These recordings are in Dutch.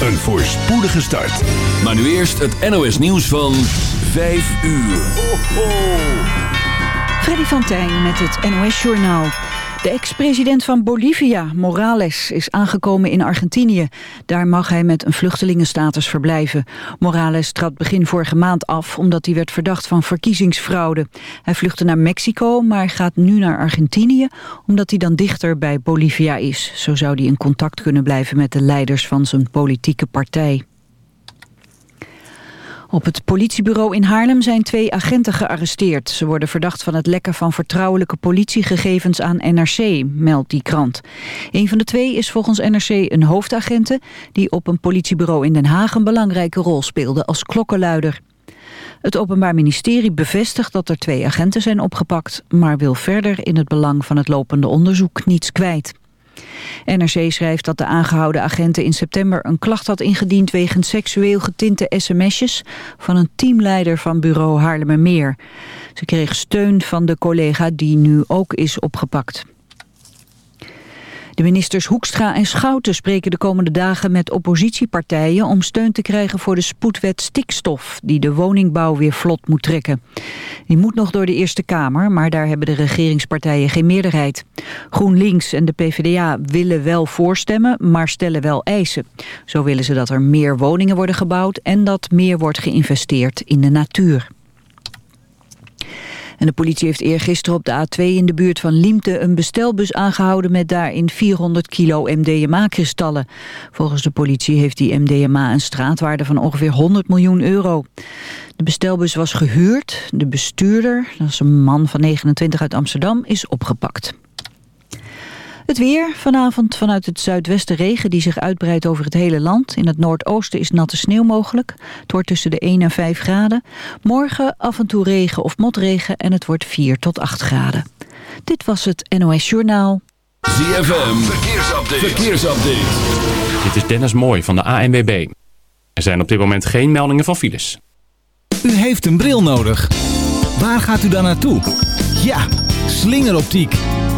een voorspoedige start. Maar nu eerst het NOS nieuws van 5 uur. Freddy van met het NOS Journaal. De ex-president van Bolivia, Morales, is aangekomen in Argentinië. Daar mag hij met een vluchtelingenstatus verblijven. Morales trad begin vorige maand af omdat hij werd verdacht van verkiezingsfraude. Hij vluchtte naar Mexico, maar gaat nu naar Argentinië... omdat hij dan dichter bij Bolivia is. Zo zou hij in contact kunnen blijven met de leiders van zijn politieke partij. Op het politiebureau in Haarlem zijn twee agenten gearresteerd. Ze worden verdacht van het lekken van vertrouwelijke politiegegevens aan NRC, meldt die krant. Een van de twee is volgens NRC een hoofdagente... die op een politiebureau in Den Haag een belangrijke rol speelde als klokkenluider. Het Openbaar Ministerie bevestigt dat er twee agenten zijn opgepakt... maar wil verder in het belang van het lopende onderzoek niets kwijt. NRC schrijft dat de aangehouden agenten in september een klacht had ingediend wegens seksueel getinte sms'jes van een teamleider van bureau Haarlemmermeer. Ze kreeg steun van de collega die nu ook is opgepakt. De ministers Hoekstra en Schouten spreken de komende dagen met oppositiepartijen om steun te krijgen voor de spoedwet stikstof die de woningbouw weer vlot moet trekken. Die moet nog door de Eerste Kamer, maar daar hebben de regeringspartijen geen meerderheid. GroenLinks en de PvdA willen wel voorstemmen, maar stellen wel eisen. Zo willen ze dat er meer woningen worden gebouwd en dat meer wordt geïnvesteerd in de natuur. En de politie heeft eergisteren op de A2 in de buurt van Liemte een bestelbus aangehouden met daarin 400 kilo MDMA-kristallen. Volgens de politie heeft die MDMA een straatwaarde van ongeveer 100 miljoen euro. De bestelbus was gehuurd. De bestuurder, dat is een man van 29 uit Amsterdam, is opgepakt. Het weer. Vanavond vanuit het zuidwesten regen die zich uitbreidt over het hele land. In het noordoosten is natte sneeuw mogelijk. Het wordt tussen de 1 en 5 graden. Morgen af en toe regen of motregen en het wordt 4 tot 8 graden. Dit was het NOS Journaal. ZFM. Verkeersupdate. Verkeersupdate. Dit is Dennis Mooi van de ANWB. Er zijn op dit moment geen meldingen van files. U heeft een bril nodig. Waar gaat u dan naartoe? Ja, slingeroptiek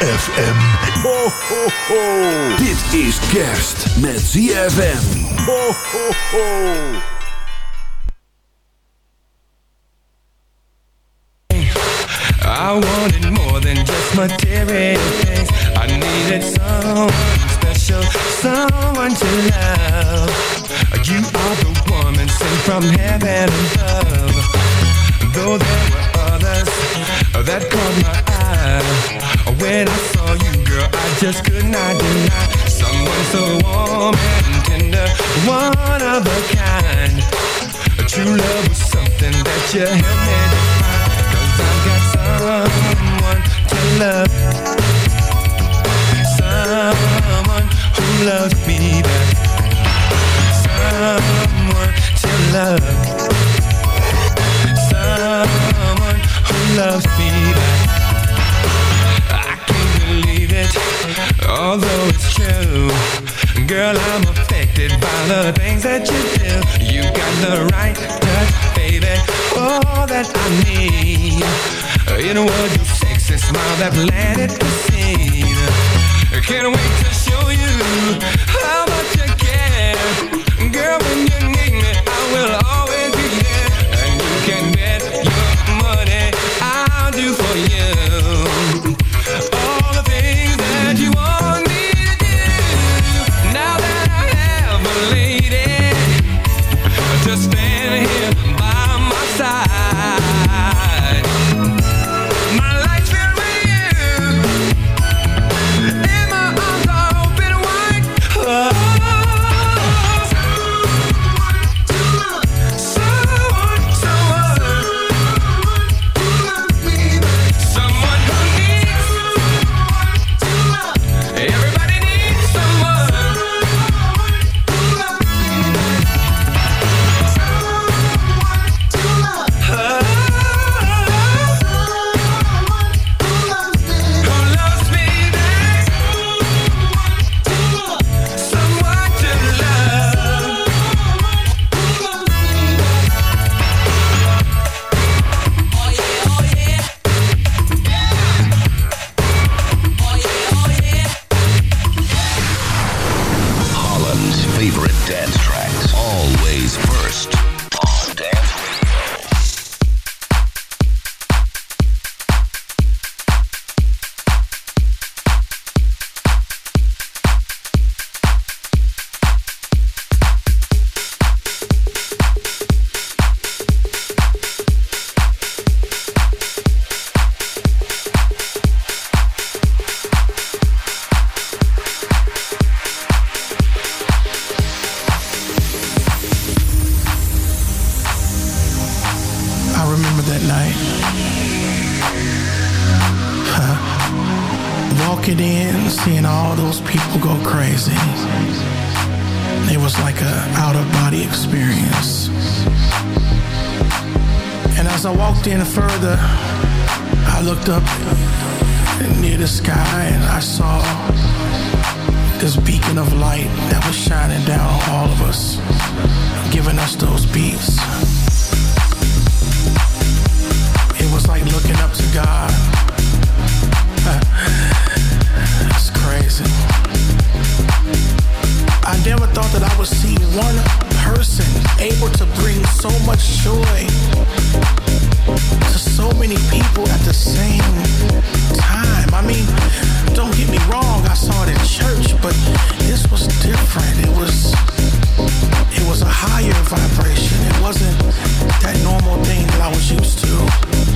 ZFM. Ho, ho, ho. Dit is kerst met ZFM. Ho, ho, ho. I wanted more than just material things. I needed someone special, someone to love. You are the woman sent from heaven above. Though there were others that caught my eye. When I saw you, girl, I just could not deny. Someone so warm and tender One of a kind. True love was something that you helped me define. Cause I've got someone to love. Someone who loves me back. Someone to love. Someone who loves me Although it's true, girl, I'm affected by the things that you do. You got the right touch, baby, all that I need. It was your sexy smile that planted the seed. Can't wait to show you. Walking in, seeing all those people go crazy. It was like a out of body experience. And as I walked in further, I looked up near the sky and I saw this beacon of light that was shining down on all of us, giving us those beats. Like looking up to God. It's crazy. I never thought that I would see one person able to bring so much joy to so many people at the same time. I mean, don't get me wrong, I saw it in church, but this was different. It was it was a higher vibration. It wasn't that normal thing that I was used to.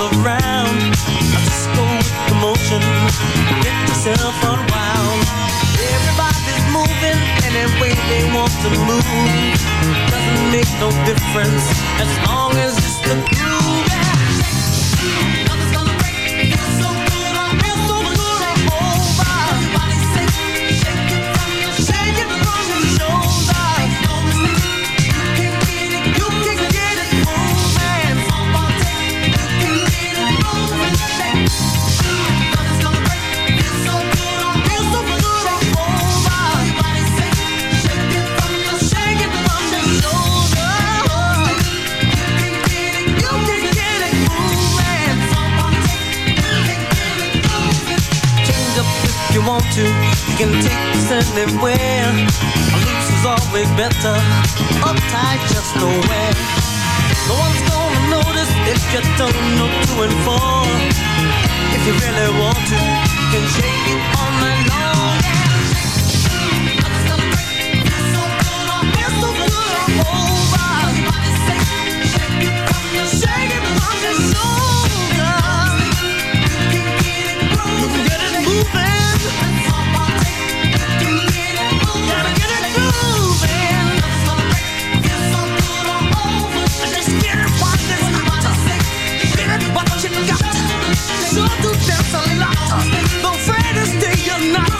around. I just go with the motion Get myself unwound. Everybody's moving any way they want to move. Doesn't make no difference As long as anywhere. Loose is always better. Uptight, just nowhere. No one's gonna notice if you don't know to and for. If you really want to, you can shake it all night long. locked up. The fairest day you're not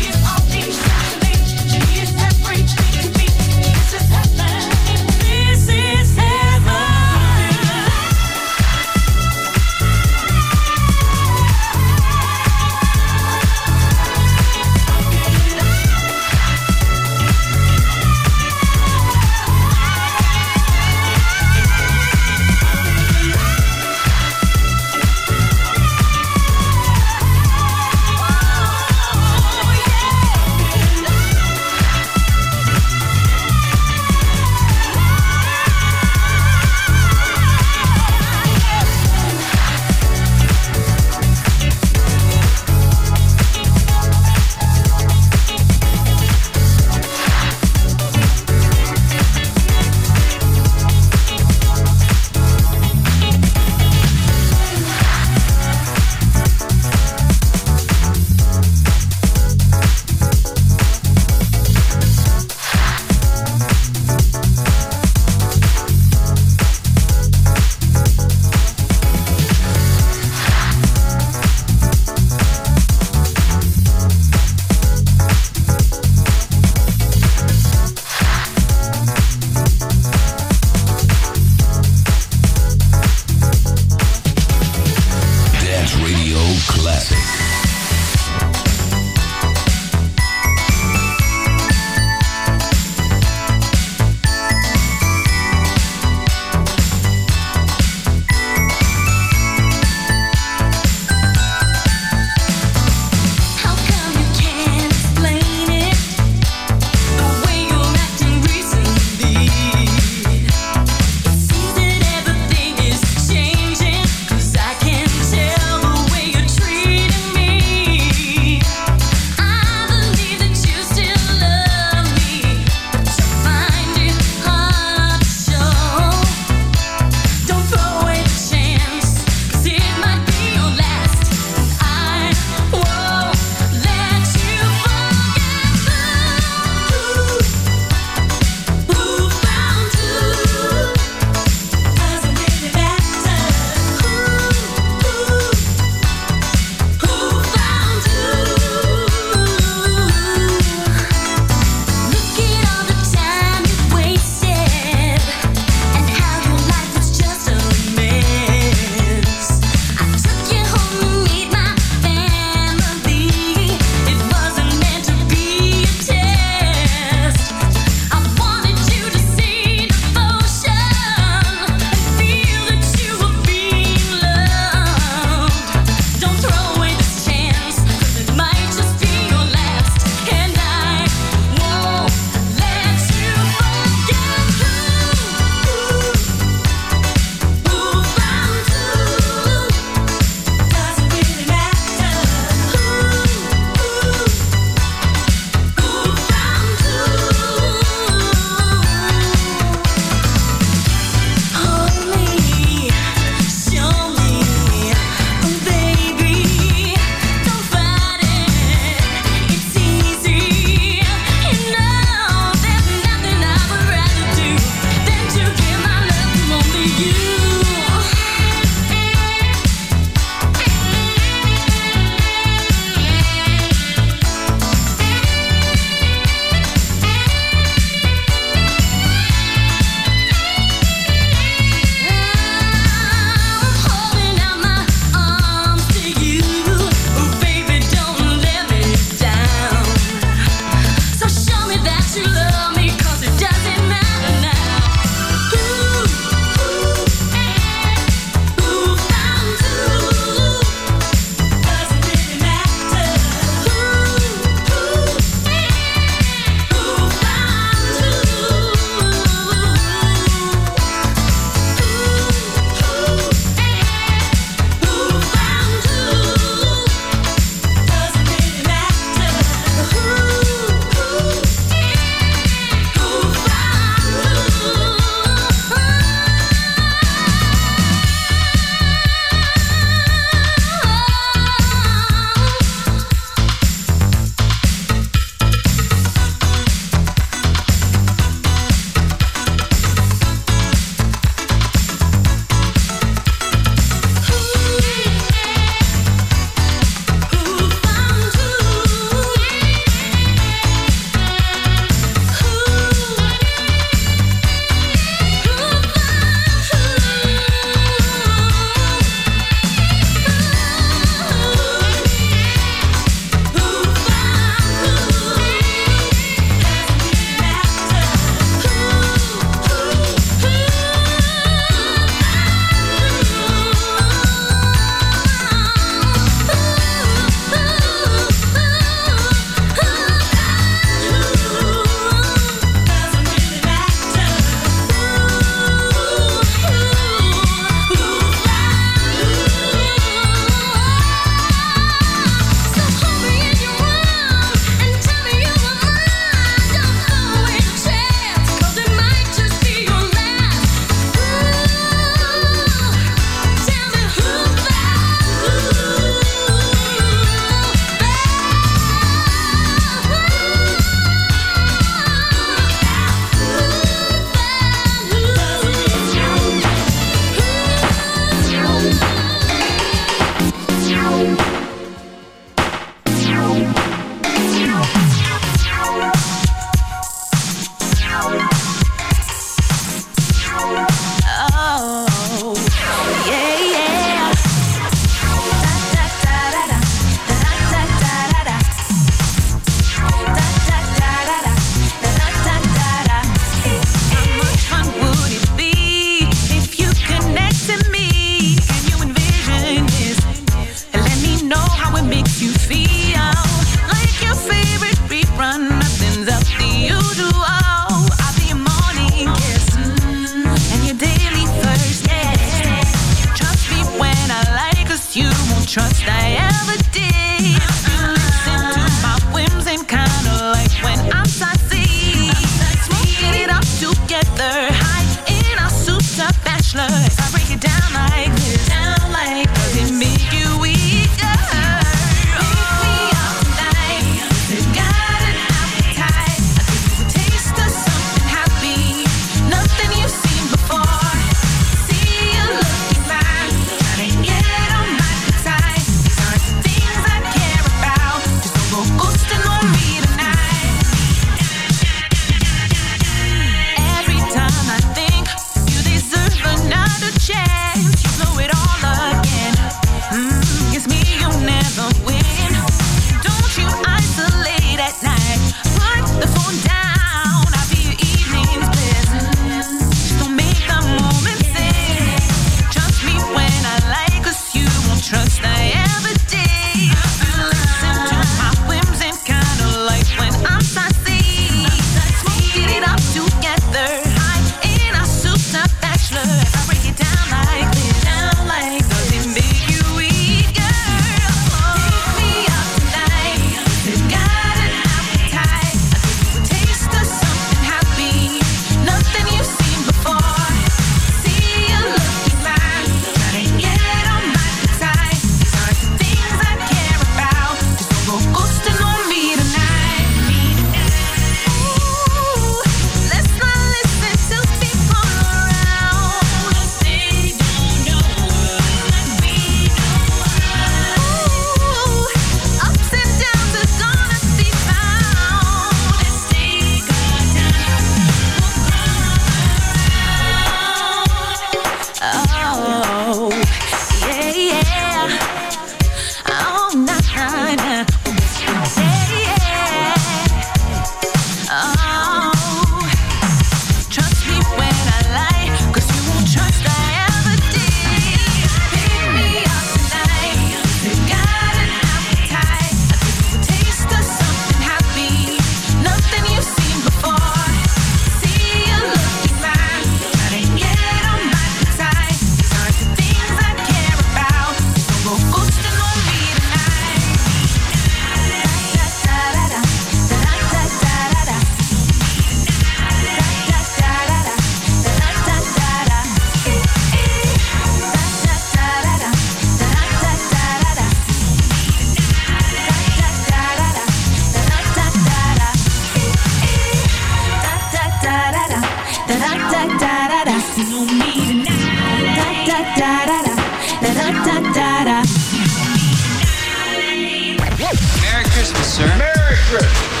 Merry Christmas, sir. Merry Christmas.